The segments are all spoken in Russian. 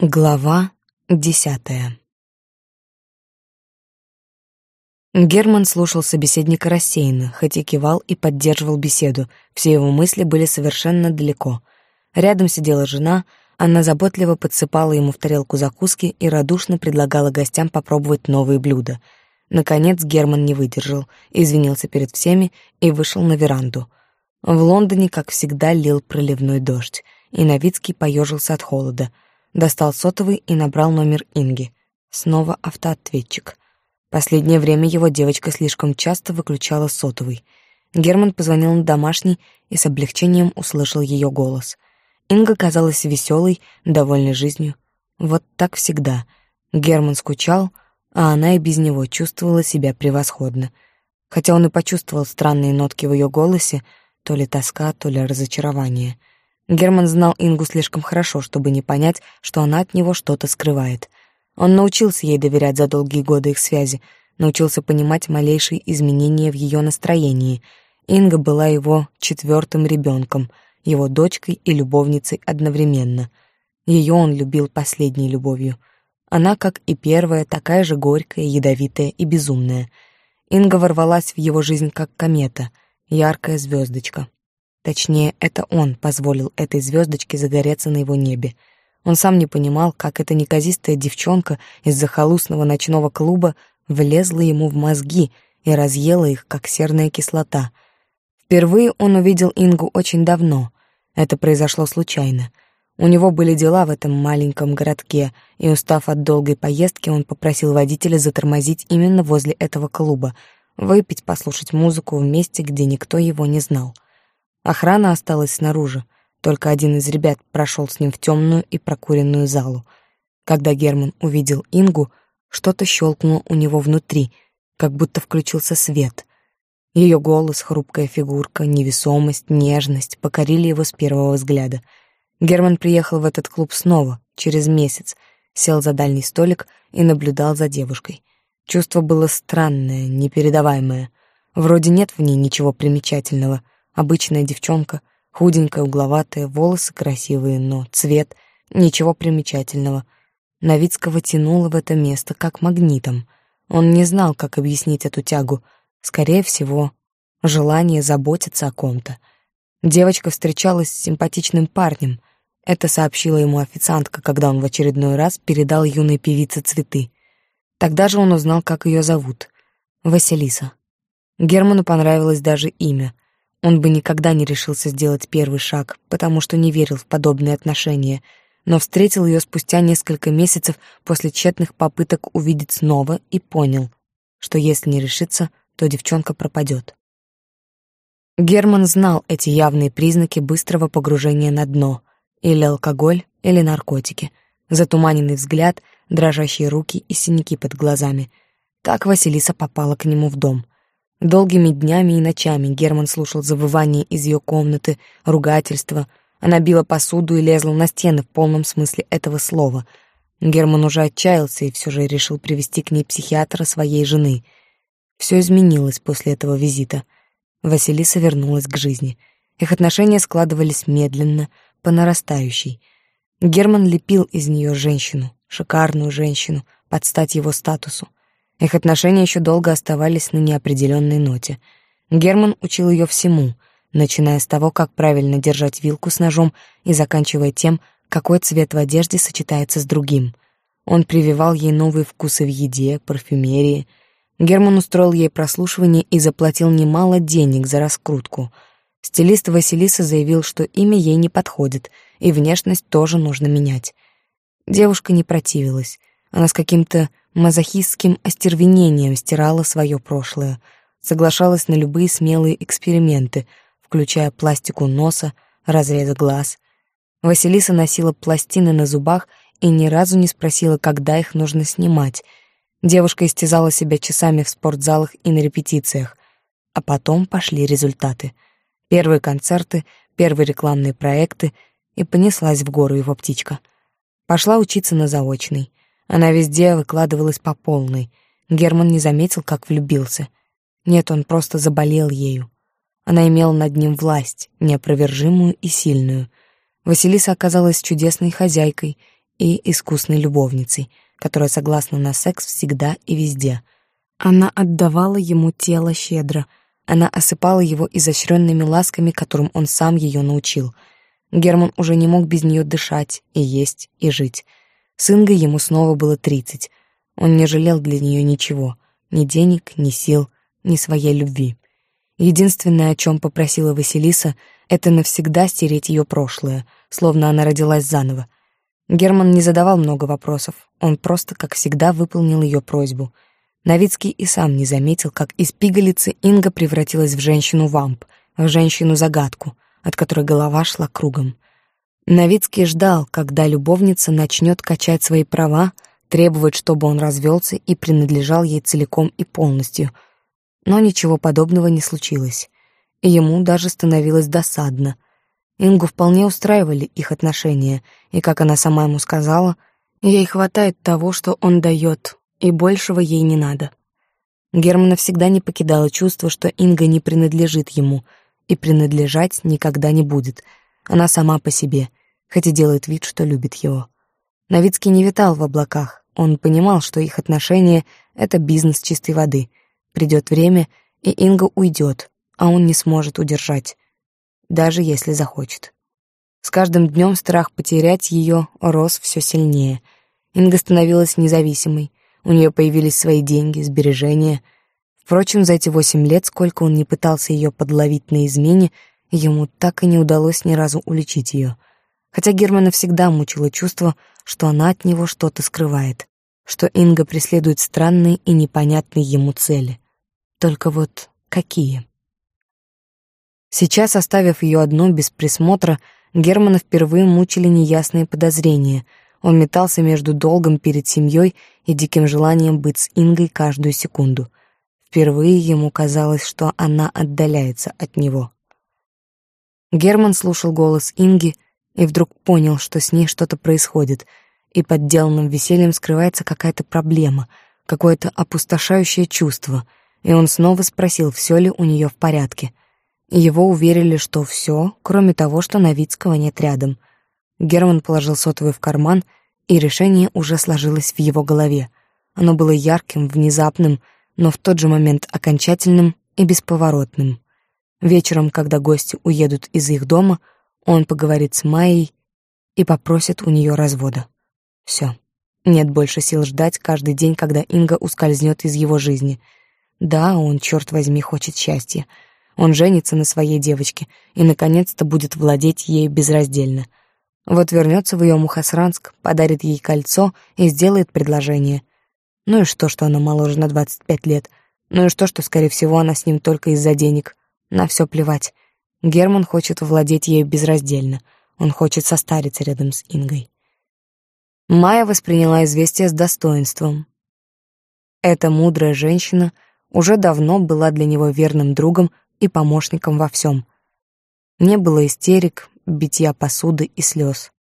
Глава десятая Герман слушал собеседника рассеянно, хоть и кивал и поддерживал беседу, все его мысли были совершенно далеко. Рядом сидела жена, она заботливо подсыпала ему в тарелку закуски и радушно предлагала гостям попробовать новые блюда. Наконец Герман не выдержал, извинился перед всеми и вышел на веранду. В Лондоне, как всегда, лил проливной дождь, и Новицкий поежился от холода — достал сотовый и набрал номер Инги. Снова автоответчик. Последнее время его девочка слишком часто выключала сотовый. Герман позвонил на домашний и с облегчением услышал ее голос. Инга казалась веселой, довольной жизнью. Вот так всегда. Герман скучал, а она и без него чувствовала себя превосходно. Хотя он и почувствовал странные нотки в ее голосе, то ли тоска, то ли разочарование — Герман знал Ингу слишком хорошо, чтобы не понять, что она от него что-то скрывает. Он научился ей доверять за долгие годы их связи, научился понимать малейшие изменения в ее настроении. Инга была его четвертым ребенком, его дочкой и любовницей одновременно. Ее он любил последней любовью. Она, как и первая, такая же горькая, ядовитая и безумная. Инга ворвалась в его жизнь как комета, яркая звездочка. Точнее, это он позволил этой звездочке загореться на его небе. Он сам не понимал, как эта неказистая девчонка из захолустного ночного клуба влезла ему в мозги и разъела их, как серная кислота. Впервые он увидел Ингу очень давно. Это произошло случайно. У него были дела в этом маленьком городке, и, устав от долгой поездки, он попросил водителя затормозить именно возле этого клуба, выпить, послушать музыку в месте, где никто его не знал — Охрана осталась снаружи. Только один из ребят прошел с ним в темную и прокуренную залу. Когда Герман увидел Ингу, что-то щелкнуло у него внутри, как будто включился свет. Ее голос, хрупкая фигурка, невесомость, нежность покорили его с первого взгляда. Герман приехал в этот клуб снова, через месяц, сел за дальний столик и наблюдал за девушкой. Чувство было странное, непередаваемое. Вроде нет в ней ничего примечательного — Обычная девчонка, худенькая, угловатая, волосы красивые, но цвет — ничего примечательного. Новицкого тянуло в это место как магнитом. Он не знал, как объяснить эту тягу. Скорее всего, желание заботиться о ком-то. Девочка встречалась с симпатичным парнем. Это сообщила ему официантка, когда он в очередной раз передал юной певице цветы. Тогда же он узнал, как ее зовут. Василиса. Герману понравилось даже имя. Он бы никогда не решился сделать первый шаг, потому что не верил в подобные отношения, но встретил ее спустя несколько месяцев после тщетных попыток увидеть снова и понял, что если не решится, то девчонка пропадет. Герман знал эти явные признаки быстрого погружения на дно, или алкоголь, или наркотики, затуманенный взгляд, дрожащие руки и синяки под глазами. Так Василиса попала к нему в дом — Долгими днями и ночами Герман слушал завывание из ее комнаты, ругательства. Она била посуду и лезла на стены в полном смысле этого слова. Герман уже отчаялся и все же решил привести к ней психиатра своей жены. Все изменилось после этого визита. Василиса вернулась к жизни. Их отношения складывались медленно, по нарастающей. Герман лепил из нее женщину, шикарную женщину, под стать его статусу. Их отношения еще долго оставались на неопределенной ноте. Герман учил ее всему, начиная с того, как правильно держать вилку с ножом и заканчивая тем, какой цвет в одежде сочетается с другим. Он прививал ей новые вкусы в еде, парфюмерии. Герман устроил ей прослушивание и заплатил немало денег за раскрутку. Стилист Василиса заявил, что имя ей не подходит, и внешность тоже нужно менять. Девушка не противилась. Она с каким-то мазохистским остервенением стирала свое прошлое, соглашалась на любые смелые эксперименты, включая пластику носа, разрез глаз. Василиса носила пластины на зубах и ни разу не спросила, когда их нужно снимать. Девушка истязала себя часами в спортзалах и на репетициях. А потом пошли результаты. Первые концерты, первые рекламные проекты, и понеслась в гору его птичка. Пошла учиться на заочный. Она везде выкладывалась по полной. Герман не заметил, как влюбился. Нет, он просто заболел ею. Она имела над ним власть, неопровержимую и сильную. Василиса оказалась чудесной хозяйкой, и искусной любовницей, которая согласна на секс всегда и везде. Она отдавала ему тело щедро, она осыпала его изощренными ласками, которым он сам ее научил. Герман уже не мог без нее дышать и есть, и жить. С Ингой ему снова было тридцать. Он не жалел для нее ничего, ни денег, ни сил, ни своей любви. Единственное, о чем попросила Василиса, это навсегда стереть ее прошлое, словно она родилась заново. Герман не задавал много вопросов, он просто, как всегда, выполнил ее просьбу. Новицкий и сам не заметил, как из пигалицы Инга превратилась в женщину-вамп, в женщину-загадку, от которой голова шла кругом. Новицкий ждал, когда любовница начнет качать свои права, требовать, чтобы он развелся и принадлежал ей целиком и полностью — но ничего подобного не случилось. И ему даже становилось досадно. Ингу вполне устраивали их отношения, и, как она сама ему сказала, ей хватает того, что он дает, и большего ей не надо. Германа всегда не покидало чувство, что Инга не принадлежит ему, и принадлежать никогда не будет. Она сама по себе, хоть и делает вид, что любит его. Новицкий не витал в облаках, он понимал, что их отношения — это бизнес чистой воды — Придет время, и Инга уйдет, а он не сможет удержать, даже если захочет. С каждым днем страх потерять ее рос все сильнее. Инга становилась независимой, у нее появились свои деньги, сбережения. Впрочем, за эти восемь лет, сколько он не пытался ее подловить на измене, ему так и не удалось ни разу уличить ее. Хотя Германа всегда мучило чувство, что она от него что-то скрывает что Инга преследует странные и непонятные ему цели. Только вот какие? Сейчас, оставив ее одну без присмотра, Германа впервые мучили неясные подозрения. Он метался между долгом перед семьей и диким желанием быть с Ингой каждую секунду. Впервые ему казалось, что она отдаляется от него. Герман слушал голос Инги и вдруг понял, что с ней что-то происходит — и под деланным весельем скрывается какая-то проблема, какое-то опустошающее чувство, и он снова спросил, все ли у нее в порядке. Его уверили, что все, кроме того, что Новицкого нет рядом. Герман положил сотовый в карман, и решение уже сложилось в его голове. Оно было ярким, внезапным, но в тот же момент окончательным и бесповоротным. Вечером, когда гости уедут из их дома, он поговорит с Майей и попросит у нее развода. Все. Нет больше сил ждать каждый день, когда Инга ускользнет из его жизни. Да, он, черт возьми, хочет счастья. Он женится на своей девочке и, наконец-то, будет владеть ею безраздельно. Вот вернется в ее Мухасранск, подарит ей кольцо и сделает предложение. Ну и что, что она моложе на 25 лет? Ну и что, что, скорее всего, она с ним только из-за денег? На все плевать. Герман хочет владеть ею безраздельно. Он хочет состариться рядом с Ингой. Майя восприняла известие с достоинством. Эта мудрая женщина уже давно была для него верным другом и помощником во всем. Не было истерик, битья посуды и слез.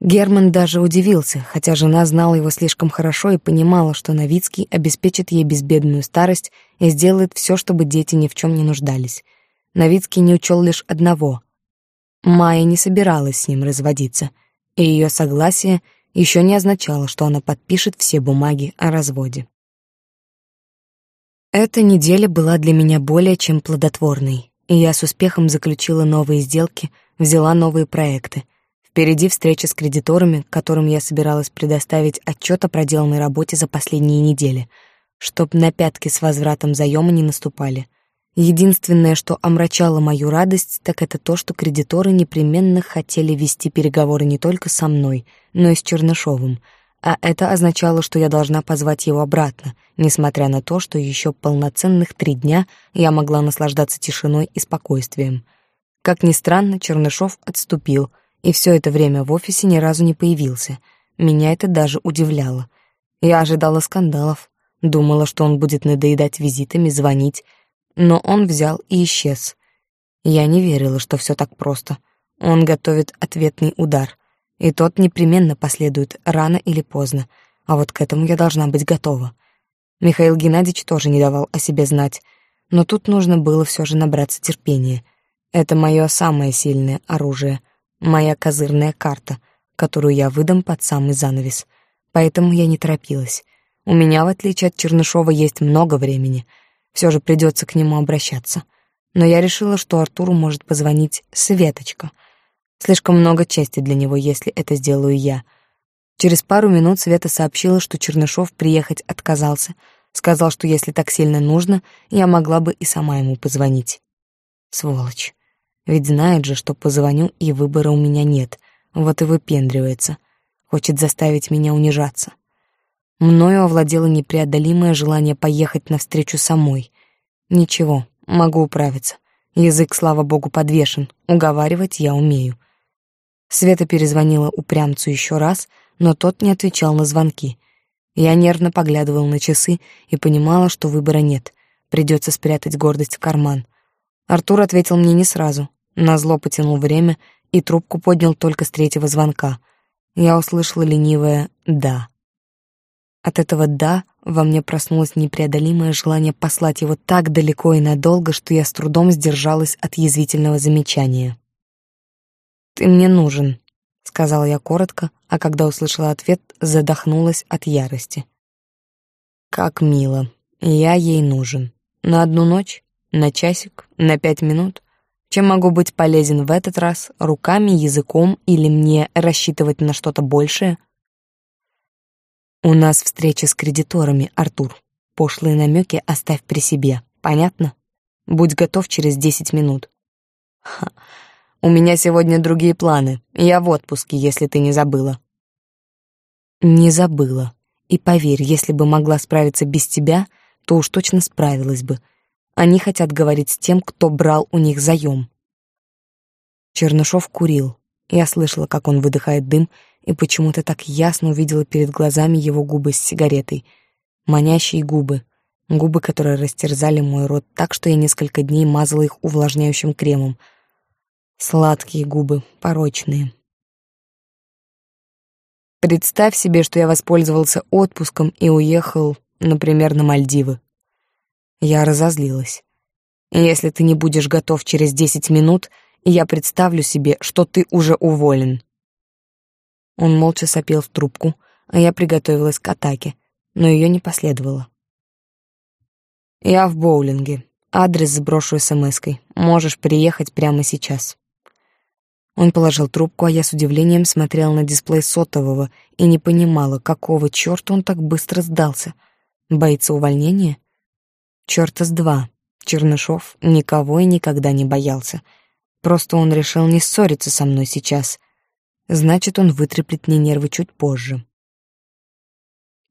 Герман даже удивился, хотя жена знала его слишком хорошо и понимала, что Новицкий обеспечит ей безбедную старость и сделает все, чтобы дети ни в чем не нуждались. Новицкий не учел лишь одного. Майя не собиралась с ним разводиться, и ее согласие — еще не означало, что она подпишет все бумаги о разводе. Эта неделя была для меня более чем плодотворной, и я с успехом заключила новые сделки, взяла новые проекты. Впереди встреча с кредиторами, которым я собиралась предоставить отчет о проделанной работе за последние недели, чтоб на пятки с возвратом заема не наступали. Единственное, что омрачало мою радость, так это то, что кредиторы непременно хотели вести переговоры не только со мной, но и с Чернышовым, а это означало, что я должна позвать его обратно, несмотря на то, что еще полноценных три дня я могла наслаждаться тишиной и спокойствием. Как ни странно, Чернышов отступил, и все это время в офисе ни разу не появился. Меня это даже удивляло. Я ожидала скандалов, думала, что он будет надоедать визитами, звонить, но он взял и исчез. Я не верила, что все так просто. Он готовит ответный удар, и тот непременно последует рано или поздно, а вот к этому я должна быть готова. Михаил Геннадьевич тоже не давал о себе знать, но тут нужно было все же набраться терпения. Это мое самое сильное оружие, моя козырная карта, которую я выдам под самый занавес. Поэтому я не торопилась. У меня, в отличие от Чернышова, есть много времени. Все же придется к нему обращаться. Но я решила, что Артуру может позвонить Светочка. Слишком много чести для него, если это сделаю я. Через пару минут Света сообщила, что Чернышов приехать отказался. Сказал, что если так сильно нужно, я могла бы и сама ему позвонить. Сволочь. Ведь знает же, что позвоню, и выбора у меня нет. Вот и выпендривается. Хочет заставить меня унижаться. Мною овладело непреодолимое желание поехать навстречу самой. Ничего, могу управиться. Язык, слава богу, подвешен. Уговаривать я умею. Света перезвонила упрямцу еще раз, но тот не отвечал на звонки. Я нервно поглядывал на часы и понимала, что выбора нет. Придется спрятать гордость в карман. Артур ответил мне не сразу. Назло потянул время и трубку поднял только с третьего звонка. Я услышала ленивое «да». От этого «да» во мне проснулось непреодолимое желание послать его так далеко и надолго, что я с трудом сдержалась от язвительного замечания. «Ты мне нужен», — сказала я коротко, а когда услышала ответ, задохнулась от ярости. «Как мило. Я ей нужен. На одну ночь? На часик? На пять минут? Чем могу быть полезен в этот раз? Руками, языком или мне рассчитывать на что-то большее? У нас встреча с кредиторами, Артур. Пошлые намеки оставь при себе. Понятно? Будь готов через десять минут. Ха. У меня сегодня другие планы. Я в отпуске, если ты не забыла. Не забыла. И поверь, если бы могла справиться без тебя, то уж точно справилась бы. Они хотят говорить с тем, кто брал у них заем. Чернышов курил. Я слышала, как он выдыхает дым, и почему-то так ясно увидела перед глазами его губы с сигаретой. Манящие губы. Губы, которые растерзали мой рот так, что я несколько дней мазала их увлажняющим кремом. Сладкие губы, порочные. Представь себе, что я воспользовался отпуском и уехал, например, на Мальдивы. Я разозлилась. Если ты не будешь готов через десять минут, я представлю себе, что ты уже уволен. Он молча сопел в трубку, а я приготовилась к атаке, но ее не последовало. Я в боулинге. Адрес сброшу смс-кой. Можешь приехать прямо сейчас. Он положил трубку, а я с удивлением смотрела на дисплей сотового и не понимала, какого чёрта он так быстро сдался. Боится увольнения? Чёрта с два. Чернышов никого и никогда не боялся. Просто он решил не ссориться со мной сейчас. Значит, он вытреплет мне нервы чуть позже.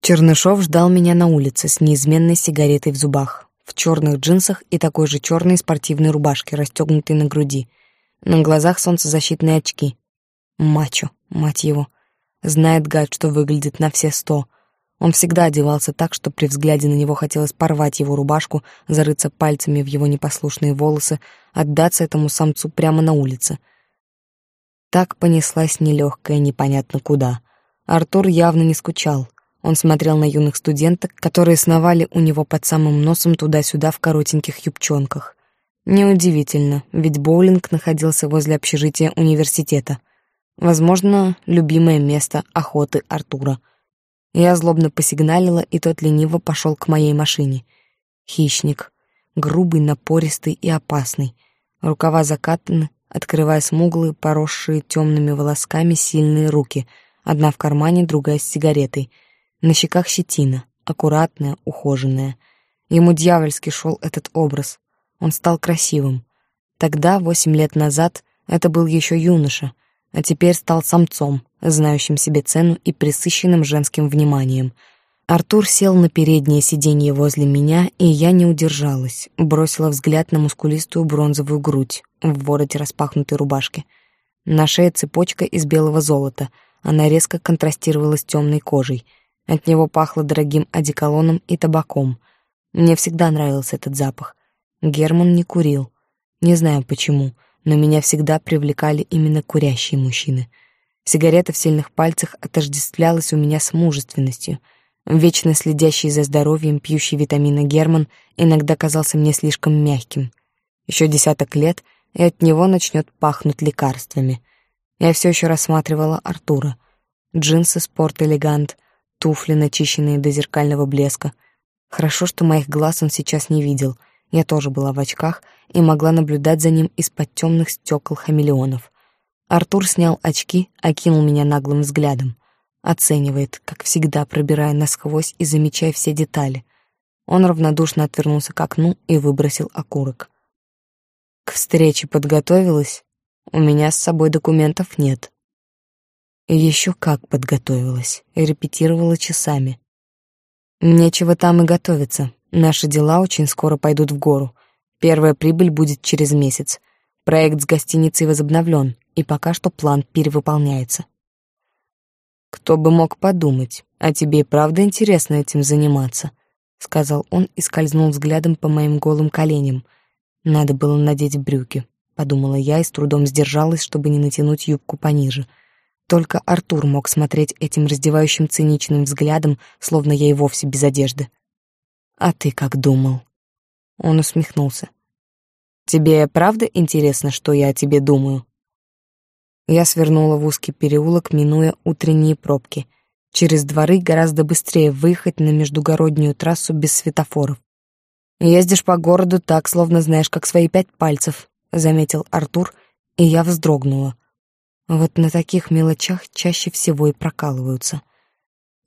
Чернышов ждал меня на улице с неизменной сигаретой в зубах, в чёрных джинсах и такой же чёрной спортивной рубашке, расстёгнутой на груди. На глазах солнцезащитные очки. Мачо, мать его. Знает гад, что выглядит на все сто — он всегда одевался так, что при взгляде на него хотелось порвать его рубашку, зарыться пальцами в его непослушные волосы, отдаться этому самцу прямо на улице. Так понеслась нелегкая непонятно куда. Артур явно не скучал. Он смотрел на юных студенток, которые сновали у него под самым носом туда-сюда в коротеньких юбчонках. Неудивительно, ведь боулинг находился возле общежития университета. Возможно, любимое место охоты Артура — я злобно посигналила, и тот лениво пошел к моей машине. Хищник. Грубый, напористый и опасный. Рукава закатаны, открывая смуглые, поросшие темными волосками сильные руки. Одна в кармане, другая с сигаретой. На щеках щетина, аккуратная, ухоженная. Ему дьявольски шел этот образ. Он стал красивым. Тогда, восемь лет назад, это был еще юноша, а теперь стал самцом, знающим себе цену и присыщенным женским вниманием. Артур сел на переднее сиденье возле меня, и я не удержалась, бросила взгляд на мускулистую бронзовую грудь в вороте распахнутой рубашки. На шее цепочка из белого золота, она резко контрастировала с темной кожей. От него пахло дорогим одеколоном и табаком. Мне всегда нравился этот запах. Герман не курил. Не знаю почему — но меня всегда привлекали именно курящие мужчины. Сигарета в сильных пальцах отождествлялась у меня с мужественностью. Вечно следящий за здоровьем, пьющий витамины Герман иногда казался мне слишком мягким. Еще десяток лет, и от него начнет пахнуть лекарствами. Я все еще рассматривала Артура. Джинсы спорт элегант, туфли, начищенные до зеркального блеска. Хорошо, что моих глаз он сейчас не видел. Я тоже была в очках и могла наблюдать за ним из-под темных стекол хамелеонов. Артур снял очки, окинул меня наглым взглядом. Оценивает, как всегда, пробирая насквозь и замечая все детали. Он равнодушно отвернулся к окну и выбросил окурок. К встрече подготовилась? У меня с собой документов нет. Еще как подготовилась, репетировала часами. Нечего там и готовиться. Наши дела очень скоро пойдут в гору. Первая прибыль будет через месяц. Проект с гостиницей возобновлен, и пока что план перевыполняется. Кто бы мог подумать, а тебе и правда интересно этим заниматься, сказал он и скользнул взглядом по моим голым коленям — надо было надеть брюки, подумала я и с трудом сдержалась, чтобы не натянуть юбку пониже. Только Артур мог смотреть этим раздевающим циничным взглядом, словно я и вовсе без одежды. А ты как думал? Он усмехнулся. Тебе правда интересно, что я о тебе думаю? Я свернула в узкий переулок, минуя утренние пробки. Через дворы гораздо быстрее выехать на междугороднюю трассу без светофоров. Ездишь по городу так, словно знаешь, как свои пять пальцев, заметил Артур, и я вздрогнула. Вот на таких мелочах чаще всего и прокалываются.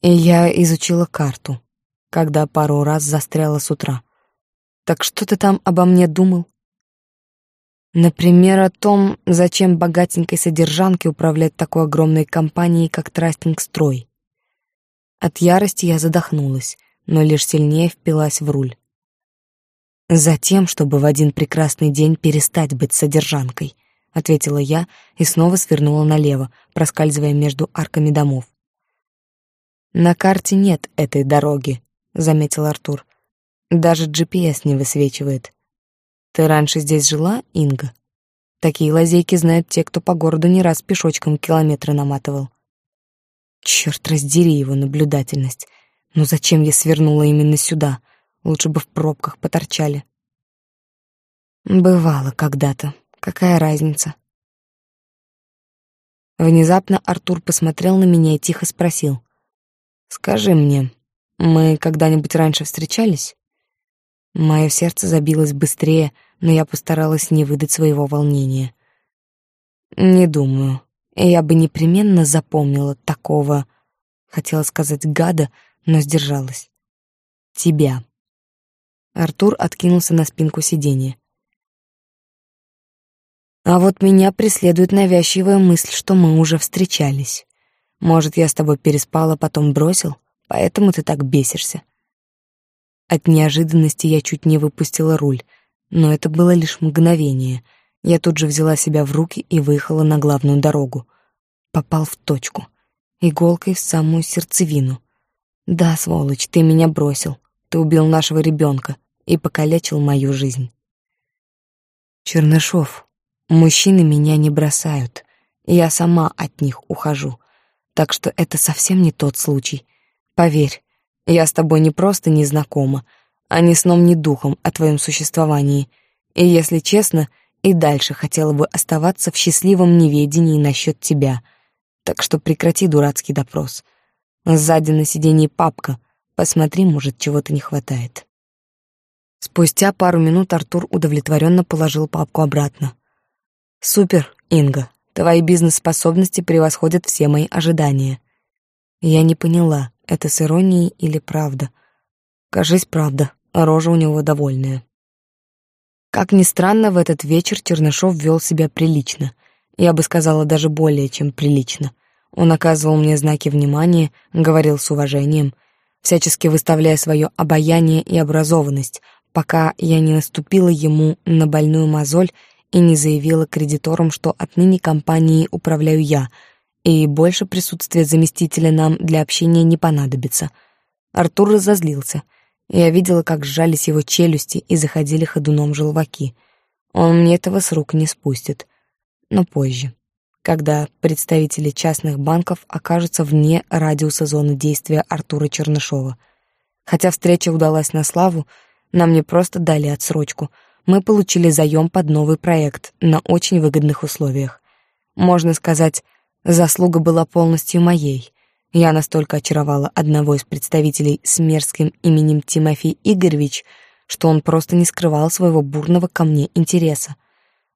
И я изучила карту, когда пару раз застряла с утра. Так что ты там обо мне думал? Например, о том, зачем богатенькой содержанке управлять такой огромной компанией, как Трастинг-строй. От ярости я задохнулась, но лишь сильнее впилась в руль. Затем, чтобы в один прекрасный день перестать быть содержанкой, ответила я и снова свернула налево, проскальзывая между арками домов. На карте нет этой дороги, заметил Артур. Даже GPS не высвечивает. Ты раньше здесь жила, Инга? Такие лазейки знают те, кто по городу не раз пешочком километры наматывал. Черт раздери его наблюдательность. Но зачем я свернула именно сюда? Лучше бы в пробках поторчали. Бывало когда-то. Какая разница? Внезапно Артур посмотрел на меня и тихо спросил. «Скажи мне, мы когда-нибудь раньше встречались?» Мое сердце забилось быстрее, но я постаралась не выдать своего волнения. «Не думаю. Я бы непременно запомнила такого...» Хотела сказать гада, но сдержалась. «Тебя». Артур откинулся на спинку сиденья. А вот меня преследует навязчивая мысль, что мы уже встречались. Может, я с тобой переспала, потом бросил, поэтому ты так бесишься. От неожиданности я чуть не выпустила руль, но это было лишь мгновение. Я тут же взяла себя в руки и выехала на главную дорогу. Попал в точку. Иголкой в самую сердцевину. Да, сволочь, ты меня бросил. Ты убил нашего ребенка и покалечил мою жизнь. Чернышов, мужчины меня не бросают, я сама от них ухожу, так что это совсем не тот случай. Поверь, я с тобой не просто не знакома, а ни сном, ни духом о твоем существовании, и, если честно, и дальше хотела бы оставаться в счастливом неведении насчет тебя, так что прекрати дурацкий допрос. Сзади на сиденье папка, посмотри, может, чего-то не хватает. Спустя пару минут Артур удовлетворенно положил папку обратно. «Супер, Инга, твои бизнес-способности превосходят все мои ожидания». Я не поняла, это с иронией или правда. Кажись, правда, а рожа у него довольная. Как ни странно, в этот вечер Чернышов вел себя прилично. Я бы сказала, даже более чем прилично. Он оказывал мне знаки внимания, говорил с уважением, всячески выставляя свое обаяние и образованность — пока я не наступила ему на больную мозоль и не заявила кредиторам, что отныне компанией управляю я, и больше присутствия заместителя нам для общения не понадобится. Артур разозлился. Я видела, как сжались его челюсти и заходили ходуном желваки. Он мне этого с рук не спустит. Но позже, когда представители частных банков окажутся вне радиуса зоны действия Артура Чернышова. Хотя встреча удалась на славу, нам не просто дали отсрочку. Мы получили заем под новый проект на очень выгодных условиях. Можно сказать, заслуга была полностью моей. Я настолько очаровала одного из представителей с мерзким именем Тимофей Игоревич, что он просто не скрывал своего бурного ко мне интереса.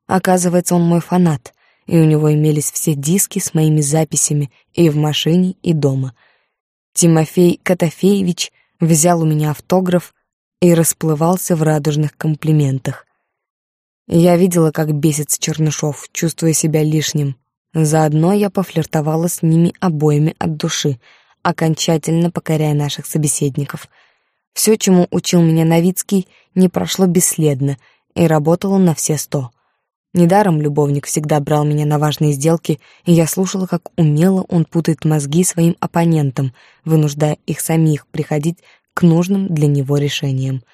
Оказывается, он мой фанат, и у него имелись все диски с моими записями и в машине, и дома. Тимофей Котофеевич взял у меня автограф и расплывался в радужных комплиментах. Я видела, как бесится Чернышов, чувствуя себя лишним. Заодно я пофлиртовала с ними обоими от души, окончательно покоряя наших собеседников. Все, чему учил меня Новицкий, не прошло бесследно и работало на все сто. Недаром любовник всегда брал меня на важные сделки, и я слушала, как умело он путает мозги своим оппонентам, вынуждая их самих приходить к нужным для него решениям.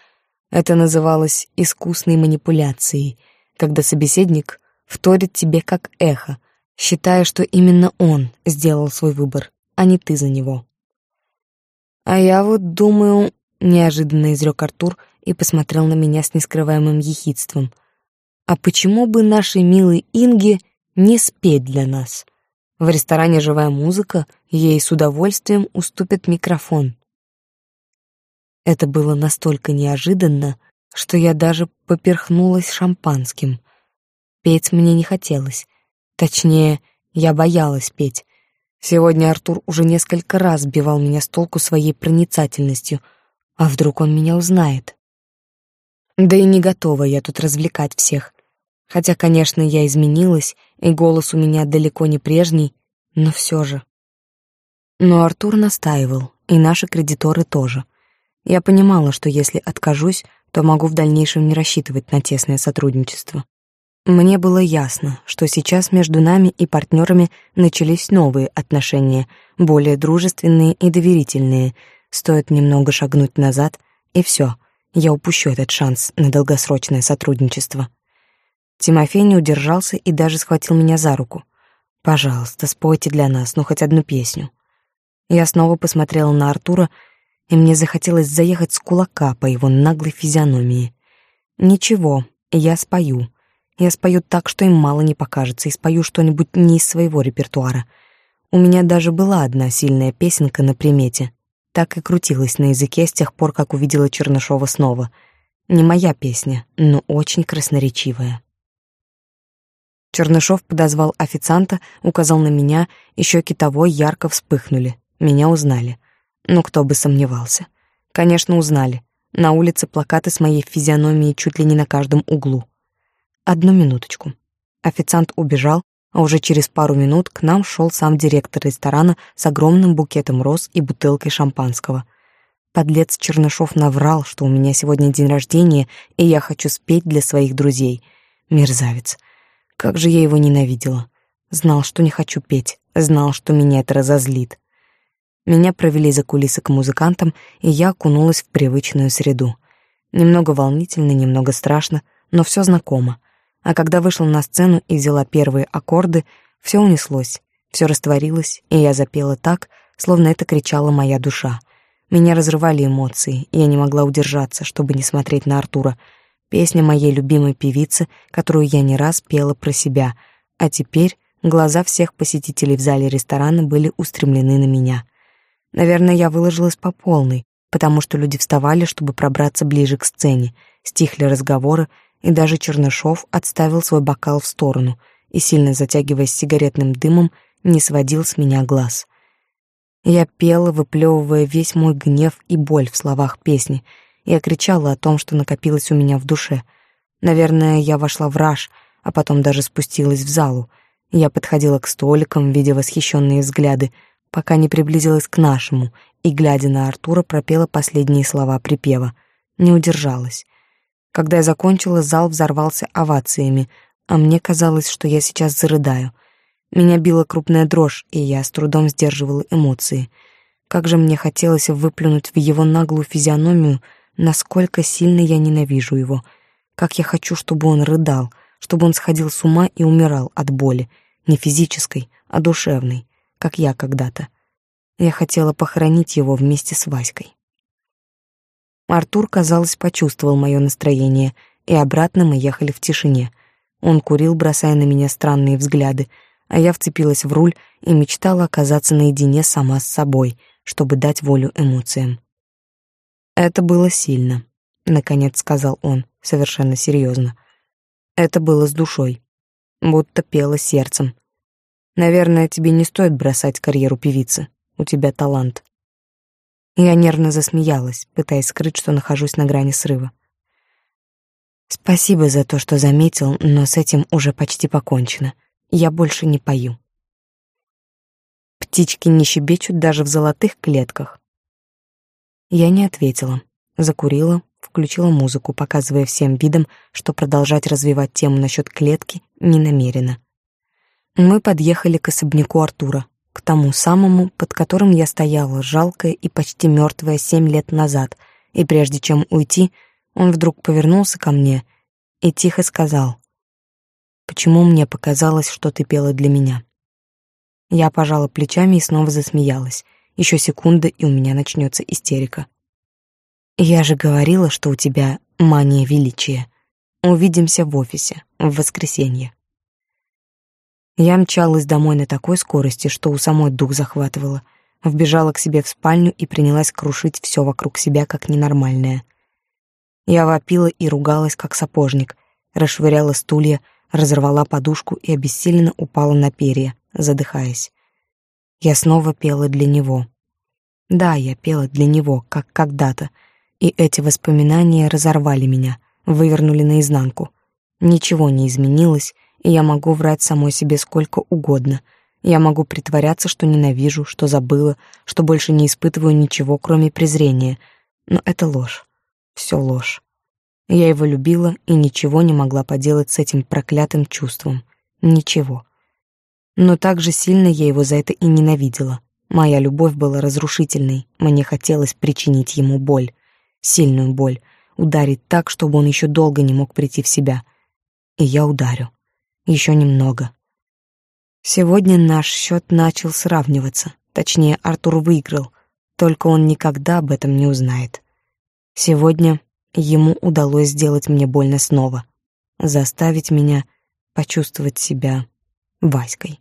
Это называлось искусной манипуляцией, когда собеседник вторит тебе как эхо, считая, что именно он сделал свой выбор, а не ты за него. А я вот думаю, неожиданно изрек Артур и посмотрел на меня с нескрываемым ехидством. А почему бы нашей милой Инге не спеть для нас? В ресторане живая музыка, ей с удовольствием уступит микрофон. Это было настолько неожиданно, что я даже поперхнулась шампанским. Петь мне не хотелось. Точнее, я боялась петь. Сегодня Артур уже несколько раз бивал меня с толку своей проницательностью. А вдруг он меня узнает? Да и не готова я тут развлекать всех. Хотя, конечно, я изменилась, и голос у меня далеко не прежний, но все же. Но Артур настаивал, и наши кредиторы тоже — я понимала, что если откажусь, то могу в дальнейшем не рассчитывать на тесное сотрудничество. Мне было ясно, что сейчас между нами и партнерами начались новые отношения, более дружественные и доверительные. Стоит немного шагнуть назад, и все, я упущу этот шанс на долгосрочное сотрудничество. Тимофей не удержался и даже схватил меня за руку. «Пожалуйста, спойте для нас, ну хоть одну песню». Я снова посмотрела на Артура и мне захотелось заехать с кулака по его наглой физиономии. Ничего, я спою. Я спою так, что им мало не покажется, и спою что-нибудь не из своего репертуара. У меня даже была одна сильная песенка на примете. Так и крутилась на языке с тех пор, как увидела Чернышова снова. Не моя песня, но очень красноречивая. Чернышов подозвал официанта, указал на меня, и щеки того ярко вспыхнули. Меня узнали. Ну, кто бы сомневался. Конечно, узнали. На улице плакаты с моей физиономией чуть ли не на каждом углу. Одну минуточку. Официант убежал, а уже через пару минут к нам шел сам директор ресторана с огромным букетом роз и бутылкой шампанского. Подлец Чернышов наврал, что у меня сегодня день рождения, и я хочу спеть для своих друзей. Мерзавец. Как же я его ненавидела. Знал, что не хочу петь, знал, что меня это разозлит. Меня провели за кулисы к музыкантам, и я окунулась в привычную среду. Немного волнительно, немного страшно, но все знакомо. А когда вышла на сцену и взяла первые аккорды, все унеслось, все растворилось, и я запела так, словно это кричала моя душа. Меня разрывали эмоции, и я не могла удержаться, чтобы не смотреть на Артура. Песня моей любимой певицы, которую я не раз пела про себя, а теперь глаза всех посетителей в зале ресторана были устремлены на меня — Наверное, я выложилась по полной, потому что люди вставали, чтобы пробраться ближе к сцене, стихли разговоры, и даже Чернышов отставил свой бокал в сторону и, сильно затягиваясь сигаретным дымом, не сводил с меня глаз. Я пела, выплевывая весь мой гнев и боль в словах песни. Я кричала о том, что накопилось у меня в душе. Наверное, я вошла в раж, а потом даже спустилась в залу. Я подходила к столикам, видя восхищенные взгляды, пока не приблизилась к нашему и, глядя на Артура, пропела последние слова припева. Не удержалась. Когда я закончила, зал взорвался овациями, а мне казалось, что я сейчас зарыдаю. Меня била крупная дрожь, и я с трудом сдерживала эмоции. Как же мне хотелось выплюнуть в его наглую физиономию, насколько сильно я ненавижу его. Как я хочу, чтобы он рыдал, чтобы он сходил с ума и умирал от боли, не физической, а душевной как я когда-то. Я хотела похоронить его вместе с Васькой. Артур, казалось, почувствовал мое настроение, и обратно мы ехали в тишине. Он курил, бросая на меня странные взгляды, а я вцепилась в руль и мечтала оказаться наедине сама с собой, чтобы дать волю эмоциям. Это было сильно, наконец сказал он, совершенно серьезно. Это было с душой, будто пело сердцем. Наверное, тебе не стоит бросать карьеру певицы. У тебя талант. Я нервно засмеялась, пытаясь скрыть, что нахожусь на грани срыва. Спасибо за то, что заметил, но с этим уже почти покончено. Я больше не пою. Птички не щебечут даже в золотых клетках. Я не ответила, закурила, включила музыку, показывая всем видом, что продолжать развивать тему насчет клетки не намерена. Мы подъехали к особняку Артура, к тому самому, под которым я стояла, жалкая и почти мертвая семь лет назад, и прежде чем уйти, он вдруг повернулся ко мне и тихо сказал, «Почему мне показалось, что ты пела для меня?» Я пожала плечами и снова засмеялась. Еще секунда, и у меня начнется истерика. «Я же говорила, что у тебя мания величия. Увидимся в офисе в воскресенье». Я мчалась домой на такой скорости, что у самой дух захватывало. Вбежала к себе в спальню и принялась крушить все вокруг себя, как ненормальное. Я вопила и ругалась, как сапожник, расшвыряла стулья, разорвала подушку и обессиленно упала на перья, задыхаясь. Я снова пела для него. Да, я пела для него, как когда-то, и эти воспоминания разорвали меня, вывернули наизнанку. Ничего не изменилось, и я могу врать самой себе сколько угодно. Я могу притворяться, что ненавижу, что забыла, что больше не испытываю ничего, кроме презрения. Но это ложь. Все ложь. Я его любила и ничего не могла поделать с этим проклятым чувством. Ничего. Но так же сильно я его за это и ненавидела. Моя любовь была разрушительной, мне хотелось причинить ему боль, сильную боль, ударить так, чтобы он еще долго не мог прийти в себя. И я ударю. Еще немного. Сегодня наш счет начал сравниваться. Точнее, Артур выиграл, только он никогда об этом не узнает. Сегодня ему удалось сделать мне больно снова, заставить меня почувствовать себя Васькой.